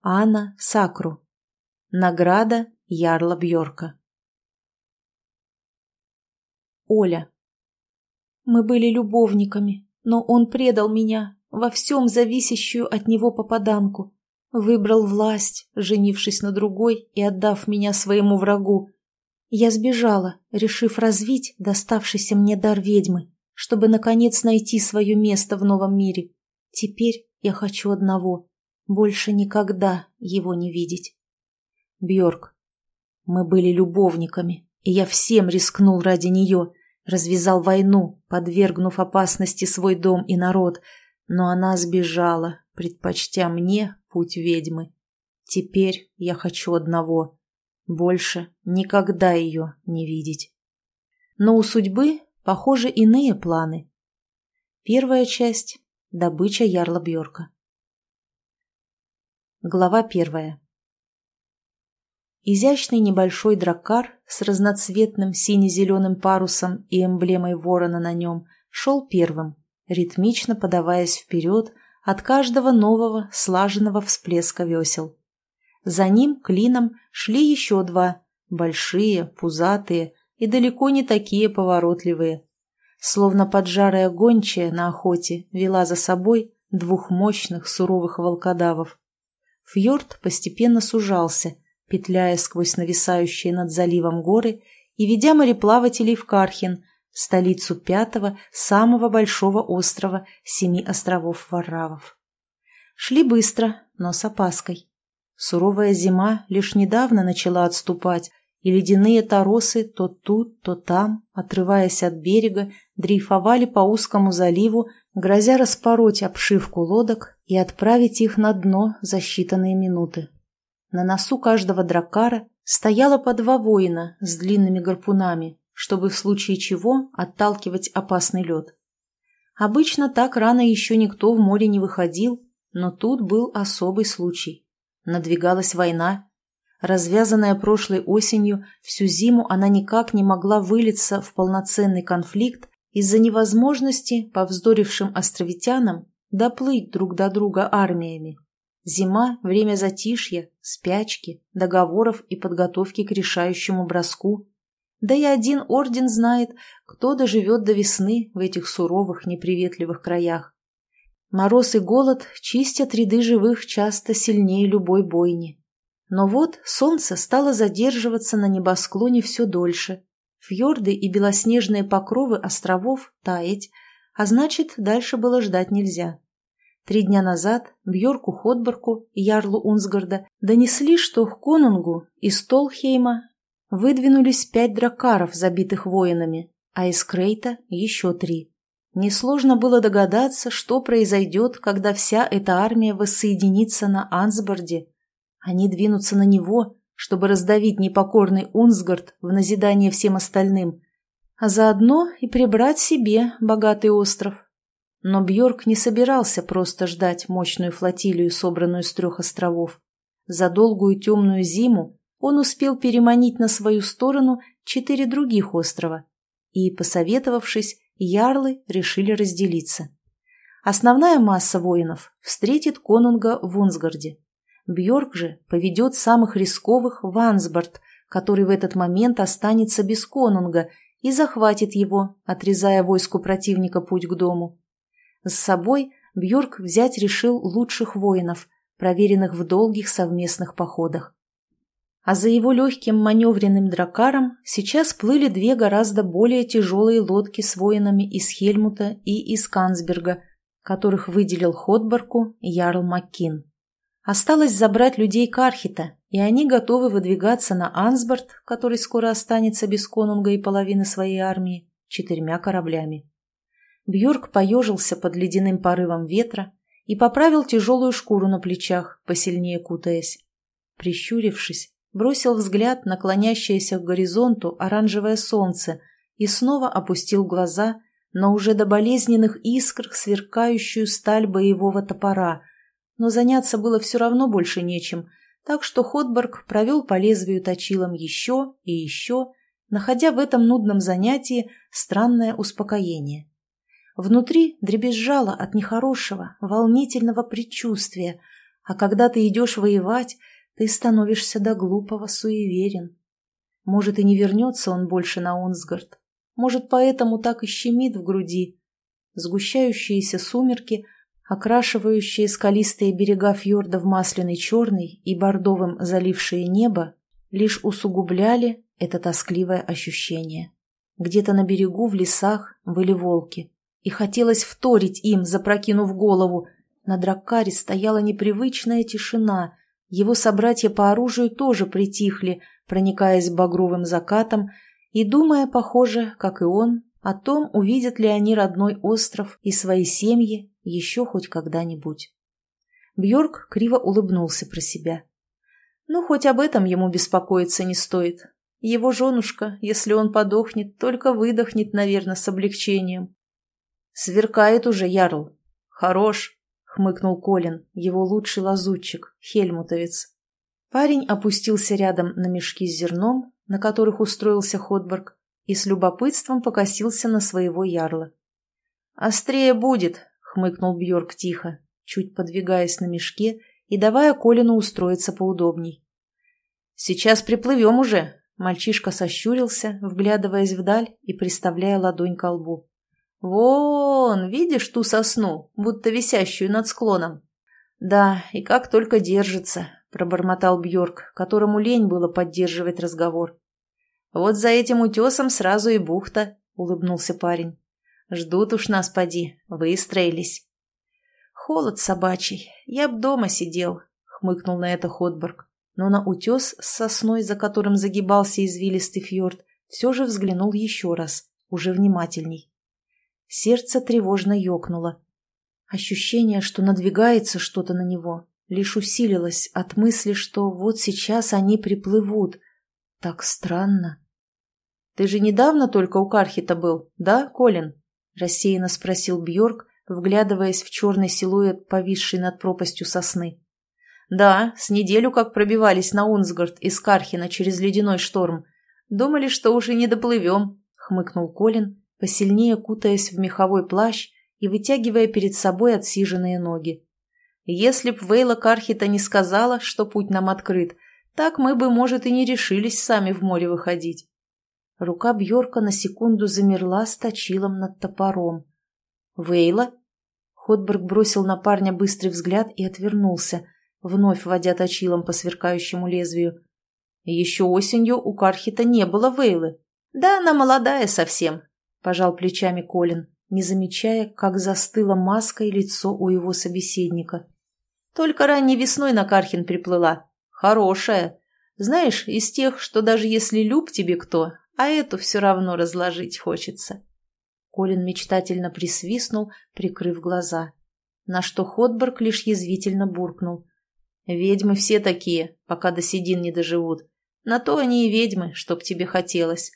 Анна Сакру. Награда Ярла Бьорка. Оля. Мы были любовниками, но он предал меня, во всем зависящую от него попаданку. Выбрал власть, женившись на другой и отдав меня своему врагу. Я сбежала, решив развить доставшийся мне дар ведьмы, чтобы, наконец, найти свое место в новом мире. Теперь я хочу одного — больше никогда его не видеть. Бьорк. Мы были любовниками, и я всем рискнул ради нее, развязал войну, подвергнув опасности свой дом и народ, но она сбежала, предпочтя мне путь ведьмы. Теперь я хочу одного — больше никогда ее не видеть. Но у судьбы, похоже, иные планы. Первая часть — добыча ярла Бьорка. Глава первая. Изящный небольшой драккар с разноцветным сине-зеленым парусом и эмблемой ворона на нем шел первым, ритмично подаваясь вперед от каждого нового слаженного всплеска весел. За ним клином шли еще два, большие, пузатые и далеко не такие поворотливые. Словно поджарая гончая на охоте вела за собой двух мощных суровых волкодавов. Фьорд постепенно сужался – петляя сквозь нависающие над заливом горы и ведя мореплавателей в Кархин, столицу пятого, самого большого острова семи островов Варравов. Шли быстро, но с опаской. Суровая зима лишь недавно начала отступать, и ледяные торосы то тут, то там, отрываясь от берега, дрейфовали по узкому заливу, грозя распороть обшивку лодок и отправить их на дно за считанные минуты. На носу каждого дракара стояло по два воина с длинными гарпунами, чтобы в случае чего отталкивать опасный лед. Обычно так рано еще никто в море не выходил, но тут был особый случай. Надвигалась война. Развязанная прошлой осенью, всю зиму она никак не могла вылиться в полноценный конфликт из-за невозможности повздорившим островитянам доплыть друг до друга армиями. Зима – время затишья, спячки, договоров и подготовки к решающему броску. Да и один орден знает, кто доживет до весны в этих суровых, неприветливых краях. Мороз и голод чистят ряды живых часто сильнее любой бойни. Но вот солнце стало задерживаться на небосклоне все дольше. Фьорды и белоснежные покровы островов таять, а значит, дальше было ждать нельзя. Три дня назад Бьорку Ходборку и Ярлу Унсгарда донесли, что к Конунгу из Толхейма выдвинулись пять дракаров, забитых воинами, а из Крейта еще три. Несложно было догадаться, что произойдет, когда вся эта армия воссоединится на Ансборде. Они двинутся на него, чтобы раздавить непокорный Унсгард в назидание всем остальным, а заодно и прибрать себе богатый остров. Но Бьорк не собирался просто ждать мощную флотилию, собранную с трех островов. За долгую темную зиму он успел переманить на свою сторону четыре других острова. И, посоветовавшись, ярлы решили разделиться. Основная масса воинов встретит конунга в Унсгарде. Бьорк же поведет самых рисковых в Ансборд, который в этот момент останется без конунга и захватит его, отрезая войску противника путь к дому. С собой Бьорк взять решил лучших воинов, проверенных в долгих совместных походах. А за его легким маневренным дракаром сейчас плыли две гораздо более тяжелые лодки с воинами из Хельмута и из Кансберга, которых выделил Ходборку Ярл Маккин. Осталось забрать людей Кархита, и они готовы выдвигаться на Ансборд, который скоро останется без конунга и половины своей армии, четырьмя кораблями. Бьорк поежился под ледяным порывом ветра и поправил тяжелую шкуру на плечах, посильнее кутаясь. Прищурившись, бросил взгляд на клонящееся к горизонту оранжевое солнце и снова опустил глаза на уже до болезненных искр сверкающую сталь боевого топора. Но заняться было все равно больше нечем, так что Ходберг провел по лезвию точилом еще и еще, находя в этом нудном занятии странное успокоение. Внутри дребезжало от нехорошего, волнительного предчувствия, А когда ты идешь воевать, ты становишься до глупого суеверен. Может, и не вернется он больше на Онсгард. Может, поэтому так и щемит в груди. Сгущающиеся сумерки, окрашивающие скалистые берега фьорда в масляный черный и бордовым залившие небо, лишь усугубляли это тоскливое ощущение. Где-то на берегу в лесах были волки, и хотелось вторить им, запрокинув голову. На Драккаре стояла непривычная тишина, его собратья по оружию тоже притихли, проникаясь багровым закатом и думая, похоже, как и он, о том, увидят ли они родной остров и свои семьи еще хоть когда-нибудь. Бьорк криво улыбнулся про себя. Ну, хоть об этом ему беспокоиться не стоит. Его женушка, если он подохнет, только выдохнет, наверное, с облегчением. Сверкает уже, Ярл. Хорош, хмыкнул Колин, его лучший лазутчик, хельмутовец. Парень опустился рядом на мешки с зерном, на которых устроился Ходберг, и с любопытством покосился на своего ярла. «Острее будет», — хмыкнул Бьорк тихо, чуть подвигаясь на мешке и давая Колину устроиться поудобней. «Сейчас приплывем уже», Мальчишка сощурился, вглядываясь вдаль и приставляя ладонь к лбу. «Вон, видишь ту сосну, будто висящую над склоном?» «Да, и как только держится», — пробормотал Бьорк, которому лень было поддерживать разговор. «Вот за этим утесом сразу и бухта», — улыбнулся парень. «Ждут уж нас, поди, выстроились». «Холод собачий, я б дома сидел», — хмыкнул на это Ходберг но на утес с сосной, за которым загибался извилистый фьорд, все же взглянул еще раз, уже внимательней. Сердце тревожно ёкнуло. Ощущение, что надвигается что-то на него, лишь усилилось от мысли, что вот сейчас они приплывут. Так странно. «Ты же недавно только у Кархита был, да, Колин?» — рассеянно спросил Бьорк, вглядываясь в черный силуэт, повисший над пропастью сосны. Да, с неделю как пробивались на Унсгард из Кархина через ледяной шторм. Думали, что уже не доплывем, хмыкнул Колин, посильнее кутаясь в меховой плащ и вытягивая перед собой отсиженные ноги. Если б Вейла Кархита не сказала, что путь нам открыт, так мы бы, может, и не решились сами в море выходить. Рука Бьорка на секунду замерла с точилом над топором. «Вейла?» Ходберг бросил на парня быстрый взгляд и отвернулся, вновь водя точилом по сверкающему лезвию. Еще осенью у Кархита не было Вейлы. Да она молодая совсем, пожал плечами Колин, не замечая, как застыла маска и лицо у его собеседника. Только ранней весной на Кархин приплыла. Хорошая. Знаешь, из тех, что даже если люб тебе кто, а эту все равно разложить хочется. Колин мечтательно присвистнул, прикрыв глаза. На что Ходберг лишь язвительно буркнул. Ведьмы все такие, пока до седин не доживут. На то они и ведьмы, чтоб тебе хотелось.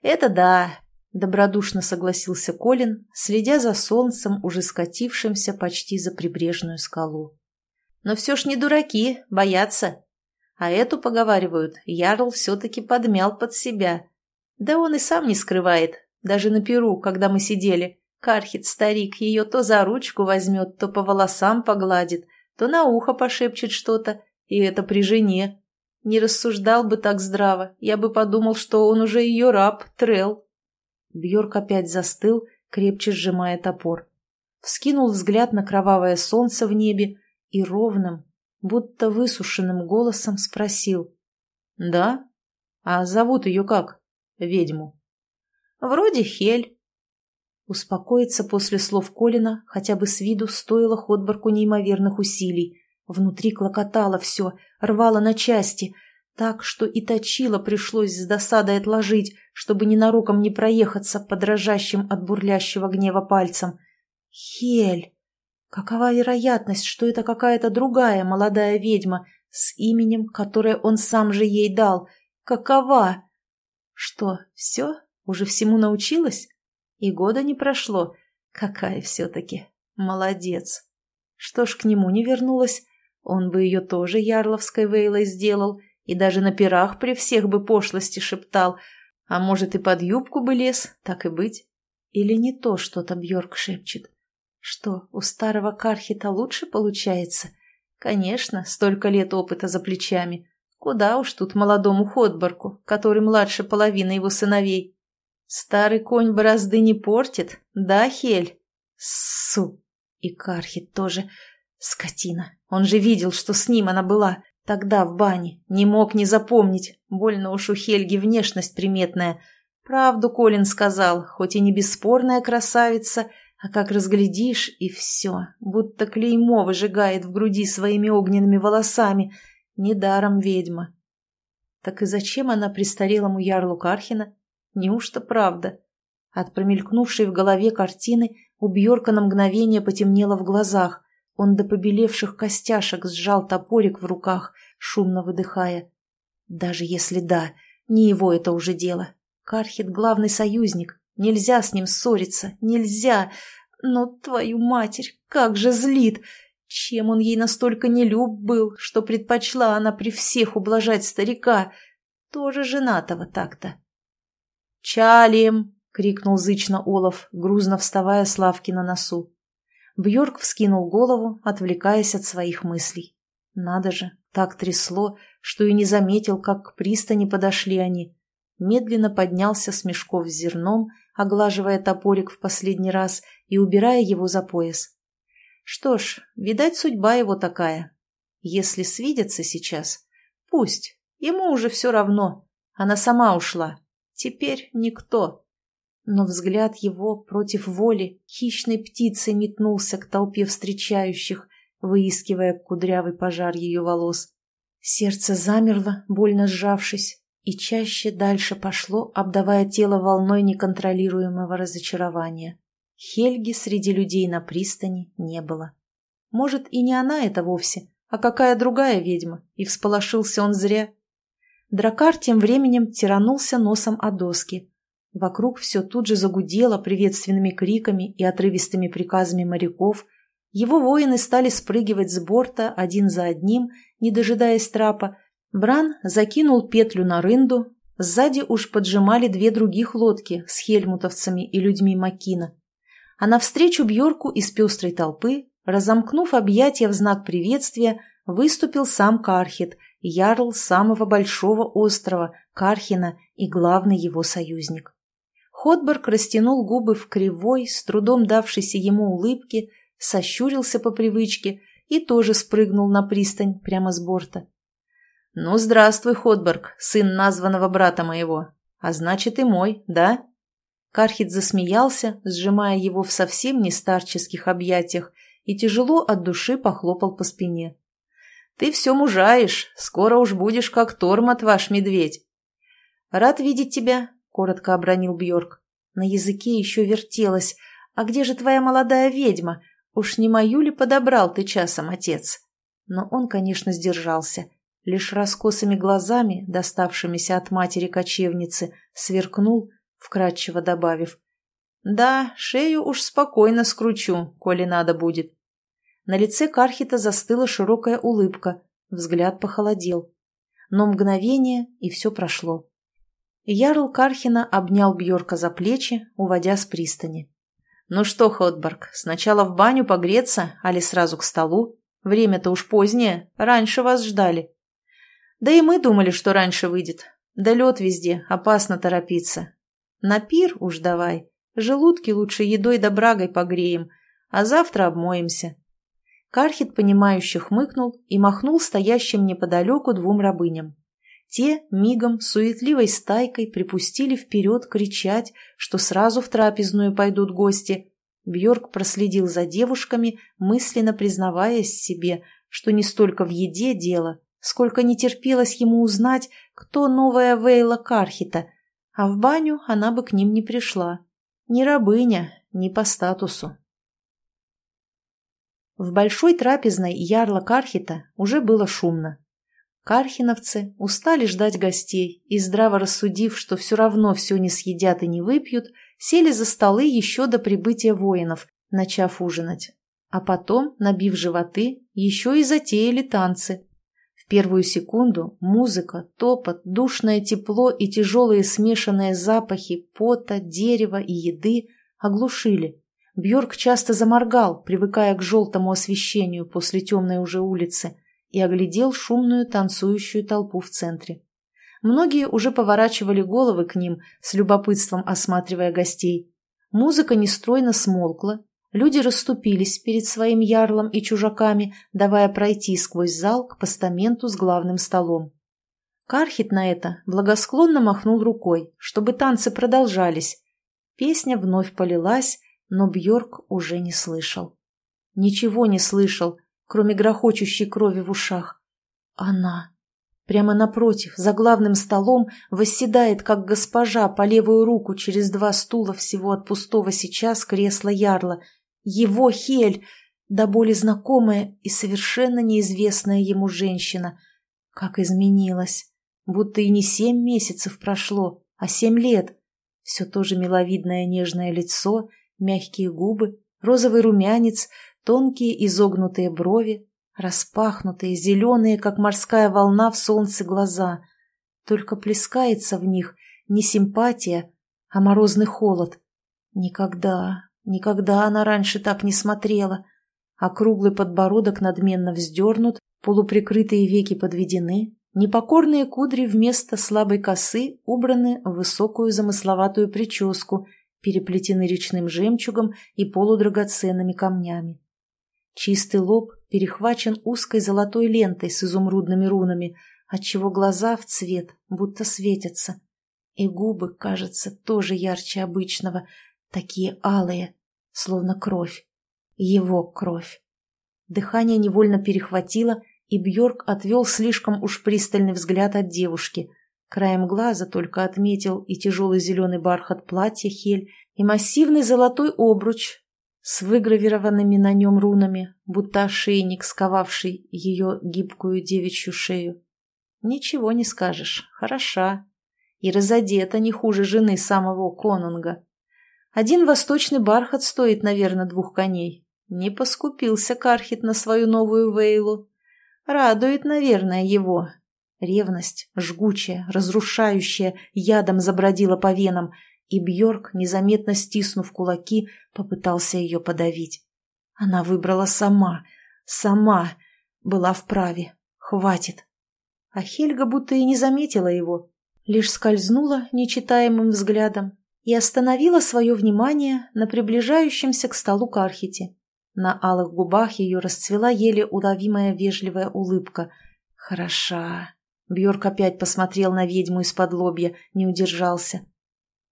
Это да, добродушно согласился Колин, следя за солнцем, уже скатившимся почти за прибрежную скалу. Но все ж не дураки, боятся. А эту, поговаривают, Ярл все-таки подмял под себя. Да он и сам не скрывает, даже на перу, когда мы сидели. Кархит, старик, ее то за ручку возьмет, то по волосам погладит, то на ухо пошепчет что-то, и это при жене. Не рассуждал бы так здраво, я бы подумал, что он уже ее раб, Трел. Бьорк опять застыл, крепче сжимая топор. Вскинул взгляд на кровавое солнце в небе и ровным, будто высушенным голосом спросил. «Да? А зовут ее как? Ведьму?» «Вроде Хель», Успокоиться после слов Колина хотя бы с виду стоило Ходборку неимоверных усилий. Внутри клокотало все, рвало на части, так что и точило пришлось с досадой отложить, чтобы ненароком не проехаться по дрожащим от бурлящего гнева пальцам. Хель! Какова вероятность, что это какая-то другая молодая ведьма с именем, которое он сам же ей дал? Какова? Что, все? Уже всему научилась? И года не прошло. Какая все-таки. Молодец. Что ж к нему не вернулась? Он бы ее тоже ярловской вейлой сделал, и даже на пирах при всех бы пошлости шептал. А может, и под юбку бы лез, так и быть. Или не то что-то Бьорк шепчет? Что, у старого Кархита лучше получается? Конечно, столько лет опыта за плечами. Куда уж тут молодому Ходборку, который младше половины его сыновей. Старый конь борозды не портит, да, Хель? Су! И Кархит тоже. Скотина. Он же видел, что с ним она была. Тогда в бане. Не мог не запомнить. Больно уж у Хельги внешность приметная. Правду Колин сказал, хоть и не бесспорная красавица, а как разглядишь, и все, будто клеймо выжигает в груди своими огненными волосами. Недаром ведьма. Так и зачем она престарелому ярлу Кархина? Неужто правда? От промелькнувшей в голове картины у Бьорка на мгновение потемнело в глазах. Он до побелевших костяшек сжал топорик в руках, шумно выдыхая. Даже если да, не его это уже дело. Кархит — главный союзник. Нельзя с ним ссориться, нельзя. Но твою матерь, как же злит! Чем он ей настолько нелюб был, что предпочла она при всех ублажать старика? Тоже женатого так-то. «Чалим!» — крикнул зычно Олаф, грузно вставая с лавки на носу. Бьорк вскинул голову, отвлекаясь от своих мыслей. Надо же, так трясло, что и не заметил, как к пристани подошли они. Медленно поднялся с мешков с зерном, оглаживая топорик в последний раз и убирая его за пояс. Что ж, видать, судьба его такая. Если свидятся сейчас, пусть, ему уже все равно. Она сама ушла, Теперь никто. Но взгляд его против воли хищной птицей метнулся к толпе встречающих, выискивая кудрявый пожар ее волос. Сердце замерло, больно сжавшись, и чаще дальше пошло, обдавая тело волной неконтролируемого разочарования. Хельги среди людей на пристани не было. Может, и не она это вовсе, а какая другая ведьма, и всполошился он зря. Дракар тем временем тиранулся носом о доски. Вокруг все тут же загудело приветственными криками и отрывистыми приказами моряков. Его воины стали спрыгивать с борта один за одним, не дожидаясь трапа. Бран закинул петлю на рынду. Сзади уж поджимали две других лодки с хельмутовцами и людьми Макина. А навстречу Бьорку из пестрой толпы, разомкнув объятия в знак приветствия, выступил сам Кархит – ярл самого большого острова, Кархина и главный его союзник. Ходберг растянул губы в кривой, с трудом давшейся ему улыбке, сощурился по привычке и тоже спрыгнул на пристань прямо с борта. «Ну, здравствуй, Ходберг, сын названного брата моего. А значит, и мой, да?» Кархит засмеялся, сжимая его в совсем не старческих объятиях, и тяжело от души похлопал по спине. Ты все мужаешь, скоро уж будешь как тормот ваш медведь. Рад видеть тебя, коротко обронил Бьорк. На языке еще вертелось. А где же твоя молодая ведьма? Уж не мою ли подобрал ты часом, отец? Но он, конечно, сдержался. Лишь раскосыми глазами, доставшимися от матери-кочевницы, сверкнул, вкратчиво добавив. «Да, шею уж спокойно скручу, коли надо будет. На лице Кархита застыла широкая улыбка, взгляд похолодел. Но мгновение, и все прошло. Ярл Кархина обнял Бьорка за плечи, уводя с пристани. «Ну что, Ходборг, сначала в баню погреться, али сразу к столу? Время-то уж позднее, раньше вас ждали». «Да и мы думали, что раньше выйдет. Да лед везде, опасно торопиться. На пир уж давай, желудки лучше едой да брагой погреем, а завтра обмоемся. Кархит, понимающе хмыкнул и махнул стоящим неподалеку двум рабыням. Те мигом суетливой стайкой припустили вперед кричать, что сразу в трапезную пойдут гости. Бьорк проследил за девушками, мысленно признаваясь себе, что не столько в еде дело, сколько не терпелось ему узнать, кто новая Вейла Кархита, а в баню она бы к ним не пришла. Ни рабыня, ни по статусу. В большой трапезной ярла Кархита уже было шумно. Кархиновцы устали ждать гостей и, здраво рассудив, что все равно все не съедят и не выпьют, сели за столы еще до прибытия воинов, начав ужинать. А потом, набив животы, еще и затеяли танцы. Первую секунду музыка, топот, душное тепло и тяжелые смешанные запахи пота, дерева и еды оглушили, Бьорк часто заморгал, привыкая к желтому освещению после темной уже улицы, и оглядел шумную танцующую толпу в центре. Многие уже поворачивали головы к ним, с любопытством осматривая гостей. Музыка нестройно смолкла, люди расступились перед своим ярлом и чужаками, давая пройти сквозь зал к постаменту с главным столом. Кархит на это благосклонно махнул рукой, чтобы танцы продолжались. Песня вновь полилась, но Бьорк уже не слышал. Ничего не слышал, кроме грохочущей крови в ушах. Она. Прямо напротив, за главным столом, восседает, как госпожа, по левую руку через два стула всего от пустого сейчас кресла ярла. Его Хель, до боли знакомая и совершенно неизвестная ему женщина. Как изменилась. Будто и не семь месяцев прошло, а семь лет. Все то же миловидное нежное лицо, мягкие губы, розовый румянец, тонкие изогнутые брови, распахнутые, зеленые, как морская волна в солнце глаза. Только плескается в них не симпатия, а морозный холод. Никогда, никогда она раньше так не смотрела. А круглый подбородок надменно вздернут, полуприкрытые веки подведены, непокорные кудри вместо слабой косы убраны в высокую замысловатую прическу, переплетены речным жемчугом и полудрагоценными камнями. Чистый лоб перехвачен узкой золотой лентой с изумрудными рунами, отчего глаза в цвет будто светятся. И губы, кажется, тоже ярче обычного, такие алые, словно кровь. Его кровь. Дыхание невольно перехватило, и Бьорк отвел слишком уж пристальный взгляд от девушки. Краем глаза только отметил и тяжелый зеленый бархат платья Хель, и массивный золотой обруч с выгравированными на нем рунами, будто ошейник, сковавший ее гибкую девичью шею. Ничего не скажешь, хороша. И разодета не хуже жены самого конунга. Один восточный бархат стоит, наверное, двух коней. Не поскупился Кархит на свою новую Вейлу. Радует, наверное, его. Ревность, жгучая, разрушающая, ядом забродила по венам — и Бьорк, незаметно стиснув кулаки, попытался ее подавить. Она выбрала сама, сама, была вправе, хватит. А Хельга будто и не заметила его, лишь скользнула нечитаемым взглядом и остановила свое внимание на приближающемся к столу Кархите. На алых губах ее расцвела еле уловимая вежливая улыбка. «Хороша!» Бьорк опять посмотрел на ведьму из-под лобья, не удержался.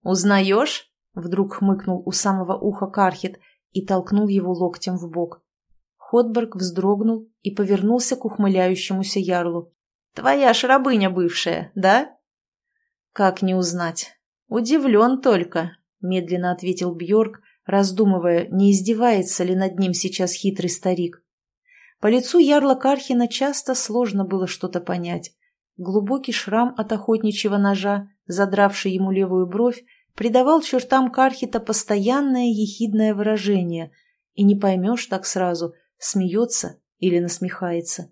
«Узнаешь?» — вдруг хмыкнул у самого уха Кархит и толкнул его локтем в бок. Ходберг вздрогнул и повернулся к ухмыляющемуся ярлу. «Твоя ж рабыня бывшая, да?» «Как не узнать? Удивлен только», — медленно ответил Бьорк, раздумывая, не издевается ли над ним сейчас хитрый старик. По лицу ярла Кархина часто сложно было что-то понять. Глубокий шрам от охотничьего ножа, задравший ему левую бровь, придавал чертам Кархита постоянное ехидное выражение, и не поймешь так сразу, смеется или насмехается.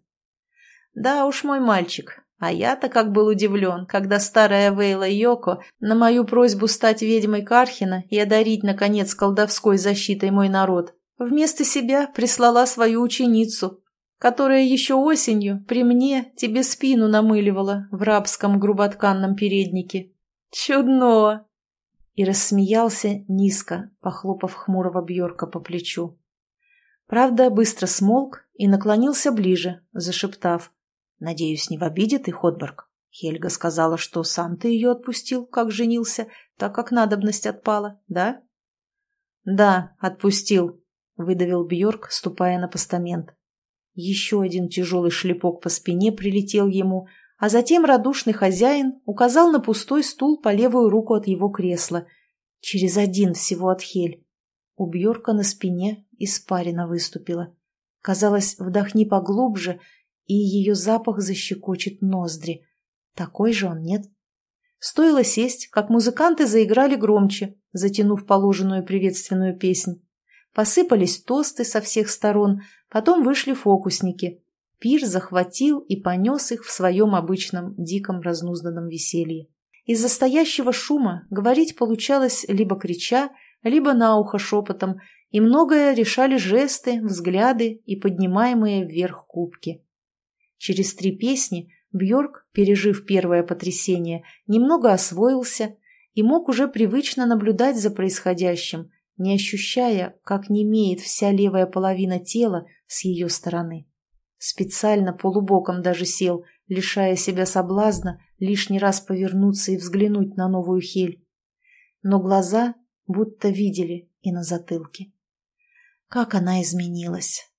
«Да уж, мой мальчик, а я-то как был удивлен, когда старая Вейла Йоко на мою просьбу стать ведьмой Кархина и одарить, наконец, колдовской защитой мой народ, вместо себя прислала свою ученицу, которая еще осенью при мне тебе спину намыливала в рабском груботканном переднике. Чудно!» И рассмеялся низко, похлопав хмурого Бьорка по плечу. Правда, быстро смолк и наклонился ближе, зашептав. «Надеюсь, не в обиде ты, Ходберг?» Хельга сказала, что сам ты ее отпустил, как женился, так как надобность отпала, да? «Да, отпустил», — выдавил Бьорк, ступая на постамент. Еще один тяжелый шлепок по спине прилетел ему, а затем радушный хозяин указал на пустой стул по левую руку от его кресла. Через один всего от Хель. У Бьорка на спине испарина выступила. Казалось, вдохни поглубже, и ее запах защекочет ноздри. Такой же он, нет? Стоило сесть, как музыканты заиграли громче, затянув положенную приветственную песнь. Посыпались тосты со всех сторон, потом вышли фокусники. Пир захватил и понес их в своем обычном диком разнузданном веселье. Из-за стоящего шума говорить получалось либо крича, либо на ухо шепотом, и многое решали жесты, взгляды и поднимаемые вверх кубки. Через три песни Бьорк, пережив первое потрясение, немного освоился и мог уже привычно наблюдать за происходящим, не ощущая, как немеет вся левая половина тела с ее стороны. Специально полубоком даже сел, лишая себя соблазна лишний раз повернуться и взглянуть на новую хель. Но глаза будто видели и на затылке. Как она изменилась!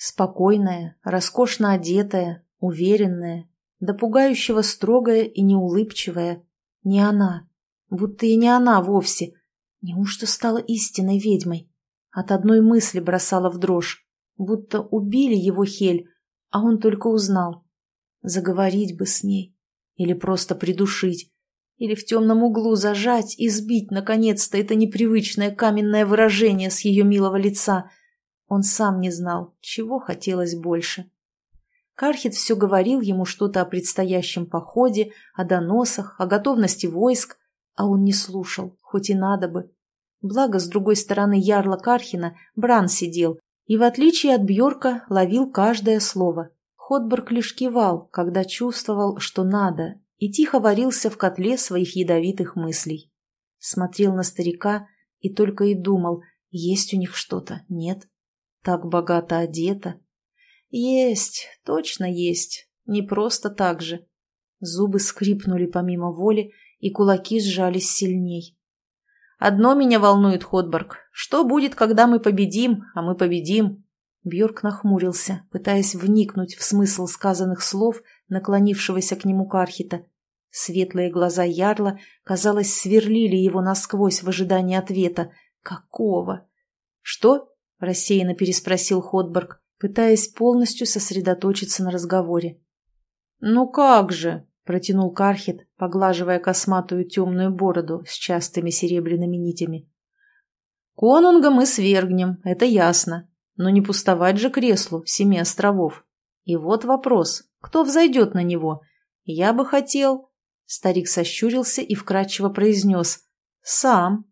Спокойная, роскошно одетая, уверенная, до пугающего строгая и неулыбчивая. Не она, будто и не она вовсе. Неужто стала истинной ведьмой? От одной мысли бросала в дрожь, будто убили его Хель, а он только узнал. Заговорить бы с ней, или просто придушить, или в темном углу зажать и сбить, наконец-то, это непривычное каменное выражение с ее милого лица. Он сам не знал, чего хотелось больше. Кархит все говорил ему что-то о предстоящем походе, о доносах, о готовности войск, а он не слушал, хоть и надо бы. Благо, с другой стороны ярла Кархина Бран сидел и, в отличие от Бьорка, ловил каждое слово. Ходборг лишь кивал, когда чувствовал, что надо, и тихо варился в котле своих ядовитых мыслей. Смотрел на старика и только и думал, есть у них что-то, нет? Так богато одета, есть, точно есть. Не просто так же. Зубы скрипнули помимо воли, и кулаки сжались сильней. «Одно меня волнует, Ходборг. Что будет, когда мы победим, а мы победим?» Бьорк нахмурился, пытаясь вникнуть в смысл сказанных слов наклонившегося к нему Кархита. Светлые глаза Ярла, казалось, сверлили его насквозь в ожидании ответа. «Какого?» «Что?» — рассеянно переспросил Ходборг пытаясь полностью сосредоточиться на разговоре. «Ну как же!» — протянул Кархит, поглаживая косматую темную бороду с частыми серебряными нитями. «Конунга мы свергнем, это ясно, но не пустовать же креслу семи островов. И вот вопрос, кто взойдет на него? Я бы хотел...» Старик сощурился и вкратчиво произнес «Сам».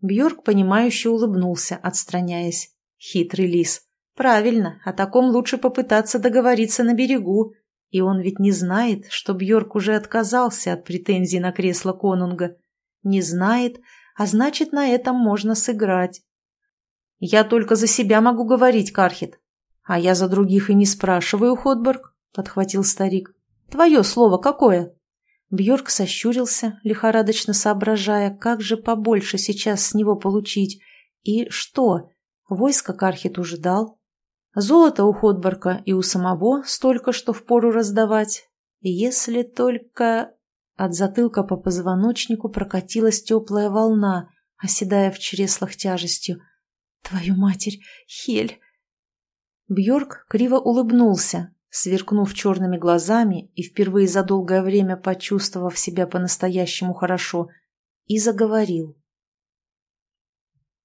Бьорк, понимающе улыбнулся, отстраняясь. Хитрый лис. Правильно, о таком лучше попытаться договориться на берегу. И он ведь не знает, что Бьорк уже отказался от претензий на кресло конунга. Не знает, а значит, на этом можно сыграть. Я только за себя могу говорить, Кархит. А я за других и не спрашиваю, Ходборг, подхватил старик. Твое слово какое? Бьорк сощурился, лихорадочно соображая, как же побольше сейчас с него получить. И что? Войско Кархит уже дал, Золото у Ходборка и у самого столько, что впору раздавать. Если только... От затылка по позвоночнику прокатилась теплая волна, оседая в чреслах тяжестью. «Твою матерь, Хель!» Бьорк криво улыбнулся, сверкнув черными глазами и впервые за долгое время почувствовав себя по-настоящему хорошо, и заговорил.